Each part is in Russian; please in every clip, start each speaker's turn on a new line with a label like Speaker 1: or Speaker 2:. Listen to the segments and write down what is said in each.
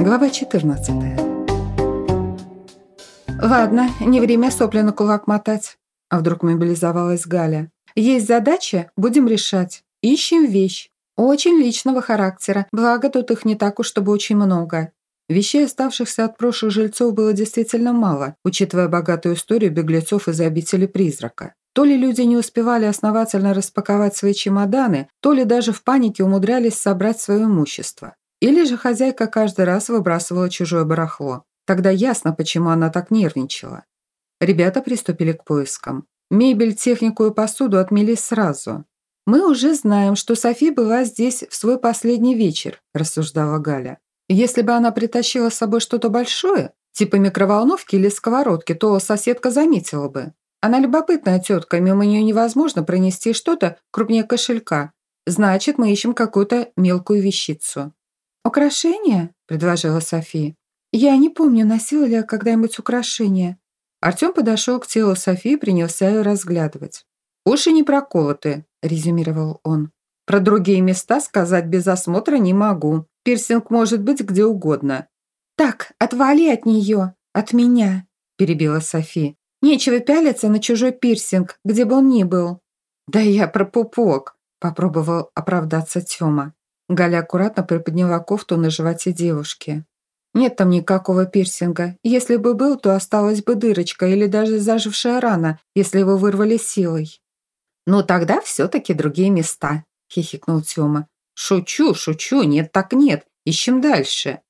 Speaker 1: Глава 14. «Ладно, не время сопли на кулак мотать», а вдруг мобилизовалась Галя. «Есть задача, будем решать. Ищем вещь. Очень личного характера, благо тут их не так уж, чтобы очень много». Вещей, оставшихся от прошлых жильцов, было действительно мало, учитывая богатую историю беглецов из обители призрака. То ли люди не успевали основательно распаковать свои чемоданы, то ли даже в панике умудрялись собрать свое имущество. Или же хозяйка каждый раз выбрасывала чужое барахло. Тогда ясно, почему она так нервничала. Ребята приступили к поискам. Мебель, технику и посуду отмели сразу. «Мы уже знаем, что Софи была здесь в свой последний вечер», – рассуждала Галя. «Если бы она притащила с собой что-то большое, типа микроволновки или сковородки, то соседка заметила бы. Она любопытная тетка, мимо нее невозможно пронести что-то крупнее кошелька. Значит, мы ищем какую-то мелкую вещицу». «Украшение?» – предложила София. «Я не помню, носила ли я когда-нибудь украшение». Артем подошел к телу Софии и принялся ее разглядывать. «Уши не проколоты», – резюмировал он. «Про другие места сказать без осмотра не могу. Пирсинг может быть где угодно». «Так, отвали от нее, от меня», – перебила Софи. «Нечего пялиться на чужой пирсинг, где бы он ни был». «Да я про пупок», – попробовал оправдаться Тёма. Галя аккуратно приподняла кофту на животе девушки. «Нет там никакого пирсинга. Если бы был, то осталась бы дырочка или даже зажившая рана, если его вырвали силой». «Ну тогда все-таки другие места», – хихикнул Тёма. «Шучу, шучу, нет так нет. Ищем дальше».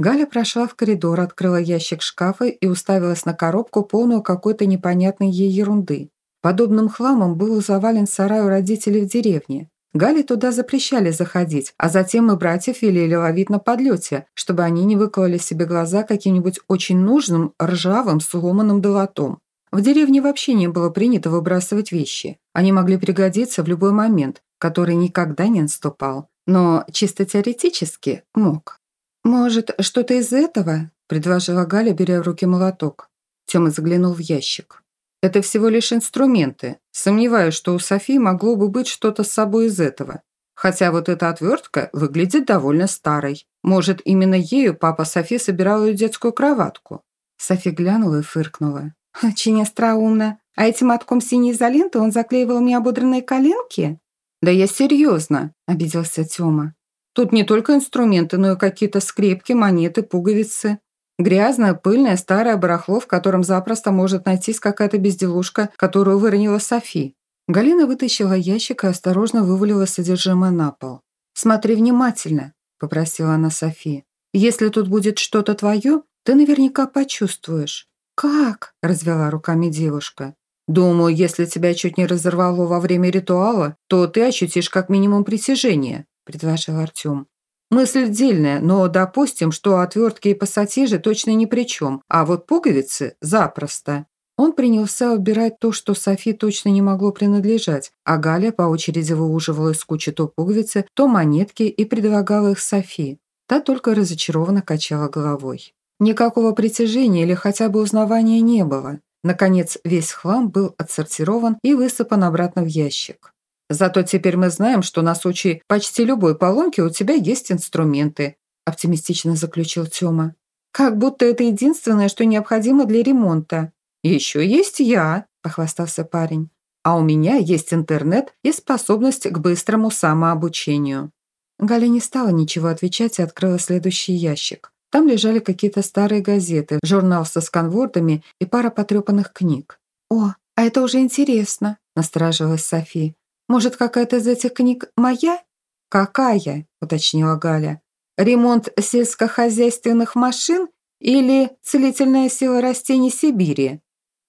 Speaker 1: Галя прошла в коридор, открыла ящик шкафа и уставилась на коробку, полную какой-то непонятной ей ерунды. Подобным хламом был завален сарай у родителей в деревне. Гали туда запрещали заходить, а затем и братьев велели ловить на подлете, чтобы они не выкололи себе глаза каким-нибудь очень нужным, ржавым, сломанным долотом. В деревне вообще не было принято выбрасывать вещи. Они могли пригодиться в любой момент, который никогда не наступал. Но чисто теоретически мог. «Может, что-то из этого?» – предложила Галя, беря в руки молоток. Тёма заглянул в ящик. Это всего лишь инструменты. Сомневаюсь, что у Софии могло бы быть что-то с собой из этого. Хотя вот эта отвертка выглядит довольно старой. Может, именно ею папа Софи собирал ее детскую кроватку. Софи глянула и фыркнула. «Очень остроумно. А этим мотком синей изоленты он заклеивал мне ободранные коленки?» «Да я серьезно», – обиделся Тёма. «Тут не только инструменты, но и какие-то скрепки, монеты, пуговицы. Грязное, пыльное, старое барахло, в котором запросто может найтись какая-то безделушка, которую выронила Софи. Галина вытащила ящик и осторожно вывалила содержимое на пол. «Смотри внимательно», – попросила она Софи. «Если тут будет что-то твое, ты наверняка почувствуешь». «Как?» – развела руками девушка. «Думаю, если тебя чуть не разорвало во время ритуала, то ты ощутишь как минимум притяжение», – предложил Артем. Мысль дельная, но допустим, что отвертки и пассатижи точно ни при чем, а вот пуговицы – запросто. Он принялся убирать то, что Софи точно не могло принадлежать, а Галя по очереди выуживала из кучи то пуговицы, то монетки и предлагала их Софи. Та только разочарованно качала головой. Никакого притяжения или хотя бы узнавания не было. Наконец, весь хлам был отсортирован и высыпан обратно в ящик. Зато теперь мы знаем, что на случай почти любой поломки у тебя есть инструменты», оптимистично заключил Тёма. «Как будто это единственное, что необходимо для ремонта». «Еще есть я», похвастался парень. «А у меня есть интернет и способность к быстрому самообучению». Галя не стала ничего отвечать и открыла следующий ящик. Там лежали какие-то старые газеты, журнал со сканвордами и пара потрепанных книг. «О, а это уже интересно», – насторожилась София. Может, какая-то из этих книг моя?» «Какая?» – уточнила Галя. «Ремонт сельскохозяйственных машин или целительная сила растений Сибири?»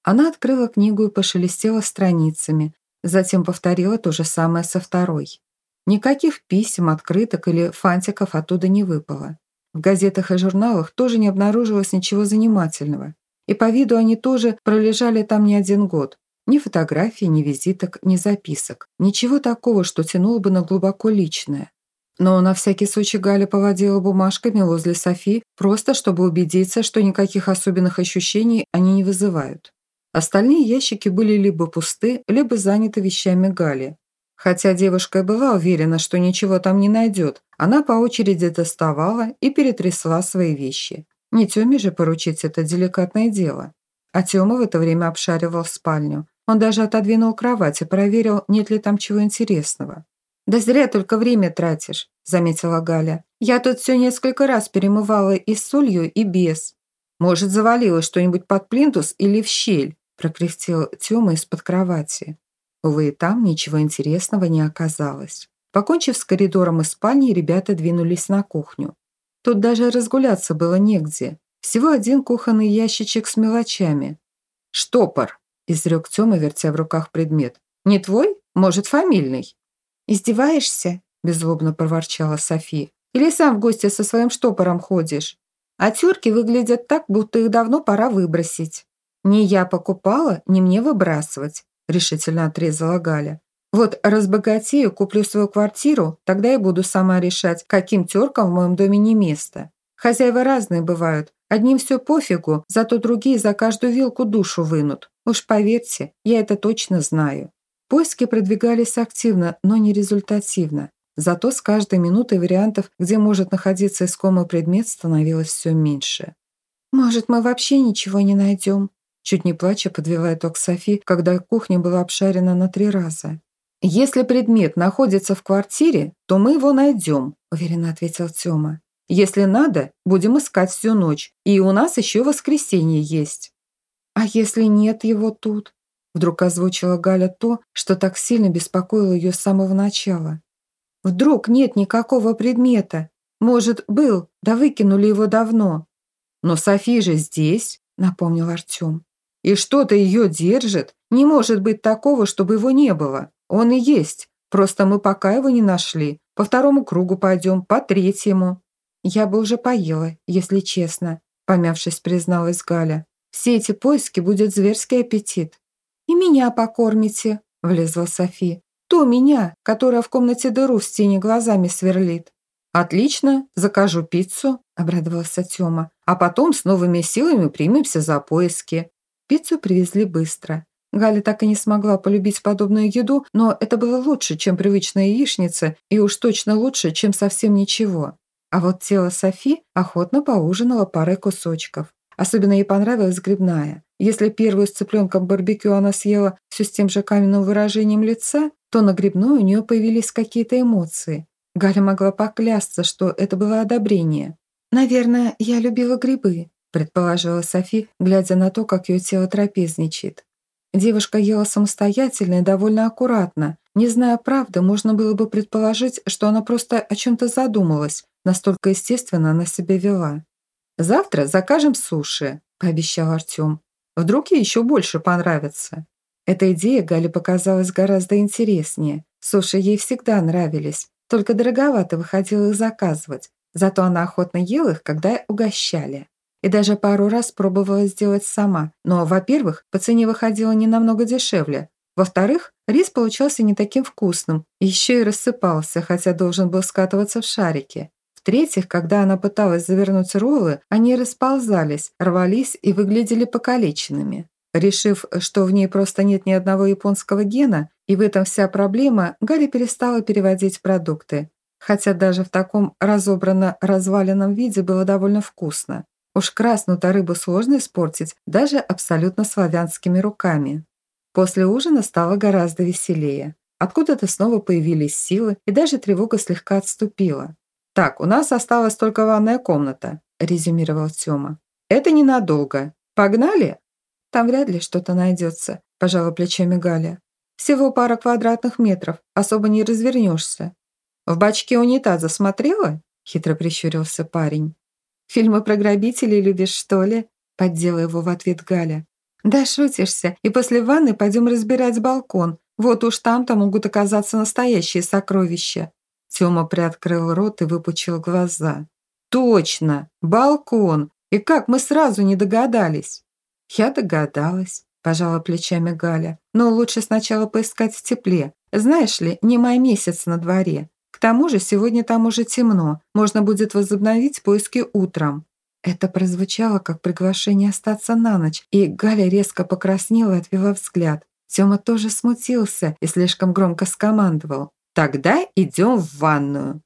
Speaker 1: Она открыла книгу и пошелестела страницами, затем повторила то же самое со второй. Никаких писем, открыток или фантиков оттуда не выпало. В газетах и журналах тоже не обнаружилось ничего занимательного. И по виду они тоже пролежали там не один год. Ни фотографий, ни визиток, ни записок. Ничего такого, что тянуло бы на глубоко личное. Но на всякий случай Галя поводила бумажками возле Софи, просто чтобы убедиться, что никаких особенных ощущений они не вызывают. Остальные ящики были либо пусты, либо заняты вещами Гали. Хотя девушка и была уверена, что ничего там не найдет, она по очереди доставала и перетрясла свои вещи. Не Тёме же поручить это деликатное дело. А Тёма в это время обшаривал спальню. Он даже отодвинул кровать и проверил, нет ли там чего интересного. «Да зря только время тратишь», – заметила Галя. «Я тут все несколько раз перемывала и с солью, и без. Может, завалилось что-нибудь под плинтус или в щель?» – прокряхтел Тёма из-под кровати. Увы, там ничего интересного не оказалось. Покончив с коридором и спальней, ребята двинулись на кухню. Тут даже разгуляться было негде. Всего один кухонный ящичек с мелочами. «Штопор», – изрек Тёма, вертя в руках предмет. «Не твой? Может, фамильный?» «Издеваешься?» – беззлобно проворчала Софи. «Или сам в гости со своим штопором ходишь? А тёрки выглядят так, будто их давно пора выбросить». «Не я покупала, не мне выбрасывать», – решительно отрезала Галя. «Вот разбогатею, куплю свою квартиру, тогда и буду сама решать, каким тёркам в моем доме не место. Хозяева разные бывают. Одним все пофигу, зато другие за каждую вилку душу вынут. Уж поверьте, я это точно знаю». Поиски продвигались активно, но не результативно. Зато с каждой минутой вариантов, где может находиться искомый предмет, становилось все меньше. «Может, мы вообще ничего не найдем?» Чуть не плача подвела итог Софи, когда кухня была обшарена на три раза. «Если предмет находится в квартире, то мы его найдем», уверенно ответил Тёма. «Если надо, будем искать всю ночь, и у нас еще воскресенье есть». «А если нет его тут?» Вдруг озвучила Галя то, что так сильно беспокоило ее с самого начала. «Вдруг нет никакого предмета? Может, был, да выкинули его давно». «Но Софи же здесь», — напомнил Артем. «И что-то ее держит. Не может быть такого, чтобы его не было. Он и есть. Просто мы пока его не нашли. По второму кругу пойдем, по третьему». «Я бы уже поела, если честно», — помявшись, призналась Галя. «Все эти поиски будет зверский аппетит. «И меня покормите», – влезла Софи. «Ту меня, которая в комнате дыру в стене глазами сверлит». «Отлично, закажу пиццу», – обрадовался Тёма. «А потом с новыми силами примемся за поиски». Пиццу привезли быстро. Галя так и не смогла полюбить подобную еду, но это было лучше, чем привычная яичница, и уж точно лучше, чем совсем ничего. А вот тело Софи охотно поужинало парой кусочков. Особенно ей понравилась грибная. Если первую с цыпленком барбекю она съела все с тем же каменным выражением лица, то на грибной у нее появились какие-то эмоции. Галя могла поклясться, что это было одобрение. «Наверное, я любила грибы», предположила Софи, глядя на то, как ее тело трапезничает. Девушка ела самостоятельно и довольно аккуратно. Не зная правды, можно было бы предположить, что она просто о чем-то задумалась, настолько естественно она себя вела. «Завтра закажем суши», – пообещал Артем. Вдруг ей еще больше понравится. Эта идея Гале показалась гораздо интереснее. Суши ей всегда нравились, только дороговато выходило их заказывать. Зато она охотно ела их, когда угощали. И даже пару раз пробовала сделать сама. Но, во-первых, по цене выходило не намного дешевле. Во-вторых, рис получался не таким вкусным, еще и рассыпался, хотя должен был скатываться в шарики. В-третьих, когда она пыталась завернуть роллы, они расползались, рвались и выглядели покалеченными. Решив, что в ней просто нет ни одного японского гена, и в этом вся проблема, Галя перестала переводить продукты. Хотя даже в таком разобранно-разваленном виде было довольно вкусно. Уж красную-то рыбу сложно испортить даже абсолютно славянскими руками. После ужина стало гораздо веселее. Откуда-то снова появились силы, и даже тревога слегка отступила. «Так, у нас осталась только ванная комната», – резюмировал Тёма. «Это ненадолго. Погнали?» «Там вряд ли что-то найдется», – пожала плечами Галя. «Всего пара квадратных метров, особо не развернешься». «В бачке унитаза смотрела?» – хитро прищурился парень. «Фильмы про грабителей любишь, что ли?» – поддела его в ответ Галя. «Да шутишься, и после ванны пойдем разбирать балкон. Вот уж там-то могут оказаться настоящие сокровища». Тёма приоткрыл рот и выпучил глаза. «Точно! Балкон! И как мы сразу не догадались?» «Я догадалась», – пожала плечами Галя. «Но лучше сначала поискать в тепле. Знаешь ли, не май месяц на дворе. К тому же сегодня там уже темно. Можно будет возобновить поиски утром». Это прозвучало как приглашение остаться на ночь, и Галя резко покраснела и отвела взгляд. Тёма тоже смутился и слишком громко скомандовал. «Тогда идем в ванную».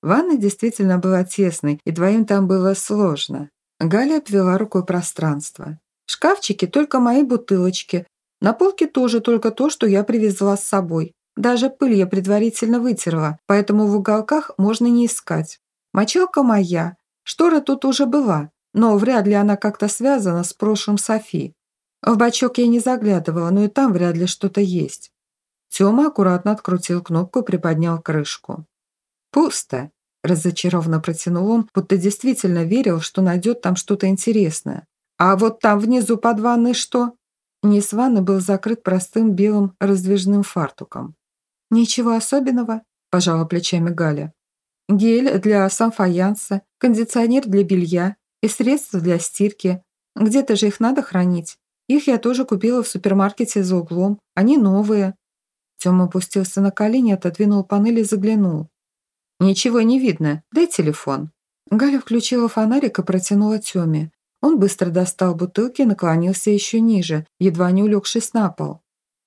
Speaker 1: Ванна действительно была тесной, и двоим там было сложно. Галя обвела рукой пространство. В шкафчике только мои бутылочки. На полке тоже только то, что я привезла с собой. Даже пыль я предварительно вытерла, поэтому в уголках можно не искать. Мочалка моя. Штора тут уже была, но вряд ли она как-то связана с прошлым Софи. В бачок я не заглядывала, но и там вряд ли что-то есть. Тёма аккуратно открутил кнопку и приподнял крышку. «Пусто», – разочарованно протянул он, будто действительно верил, что найдет там что-то интересное. «А вот там внизу под ванной что?» Низ ванны был закрыт простым белым раздвижным фартуком. «Ничего особенного», – пожала плечами Галя. «Гель для самфаянса, кондиционер для белья и средства для стирки. Где-то же их надо хранить. Их я тоже купила в супермаркете за углом. Они новые». Тёма опустился на колени, отодвинул панель и заглянул. «Ничего не видно. Дай телефон». Галя включила фонарик и протянула Тёме. Он быстро достал бутылки и наклонился еще ниже, едва не улегшись на пол.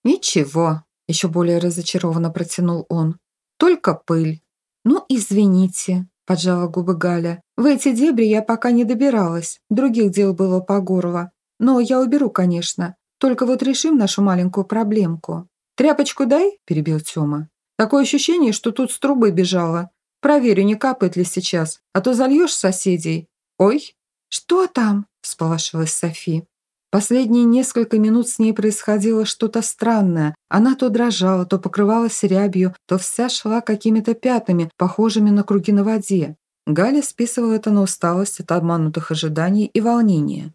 Speaker 1: «Ничего», – еще более разочарованно протянул он. «Только пыль». «Ну, извините», – поджала губы Галя. «В эти дебри я пока не добиралась. Других дел было по горло. Но я уберу, конечно. Только вот решим нашу маленькую проблемку». «Тряпочку дай», – перебил Тёма. «Такое ощущение, что тут с трубы бежала. Проверю, не капает ли сейчас, а то зальешь соседей. Ой!» «Что там?» – всполошилась Софи. Последние несколько минут с ней происходило что-то странное. Она то дрожала, то покрывалась рябью, то вся шла какими-то пятнами, похожими на круги на воде. Галя списывала это на усталость от обманутых ожиданий и волнения.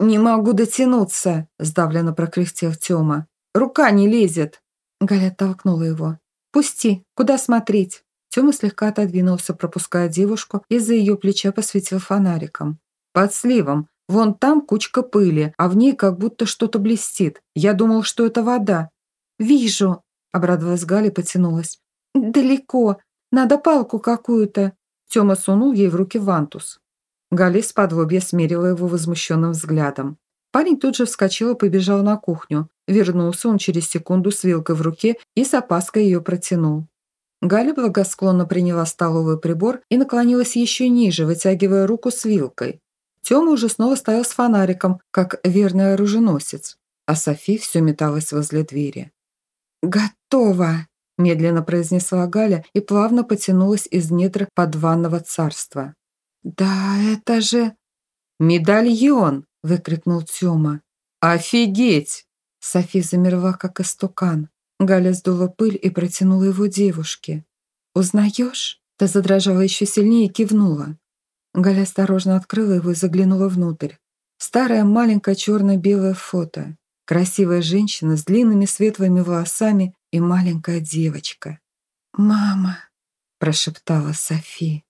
Speaker 1: «Не могу дотянуться!» – сдавленно прокряхтел Тёма. «Рука не лезет!» Галя толкнула его. «Пусти! Куда смотреть?» Тёма слегка отодвинулся, пропуская девушку, и за ее плеча посветил фонариком. «Под сливом. Вон там кучка пыли, а в ней как будто что-то блестит. Я думал, что это вода». «Вижу», – обрадовалась Галя потянулась. «Далеко. Надо палку какую-то». Тёма сунул ей в руки вантус. Галя с подлобья смерила его возмущенным взглядом. Парень тут же вскочил и побежал на кухню. Вернулся он через секунду с вилкой в руке и с опаской ее протянул. Галя благосклонно приняла столовый прибор и наклонилась еще ниже, вытягивая руку с вилкой. Тёма уже снова стоял с фонариком, как верный оруженосец, а Софи все металась возле двери. «Готово!» – медленно произнесла Галя и плавно потянулась из недр подванного царства. «Да это же...» «Медальон!» – выкрикнул Тёма. «Офигеть!» Софи замерла, как истукан. Галя сдула пыль и протянула его девушке. «Узнаешь?» Та задрожала еще сильнее и кивнула. Галя осторожно открыла его и заглянула внутрь. Старое маленькое черно-белое фото. Красивая женщина с длинными светлыми волосами и маленькая девочка. «Мама!» – прошептала Софи.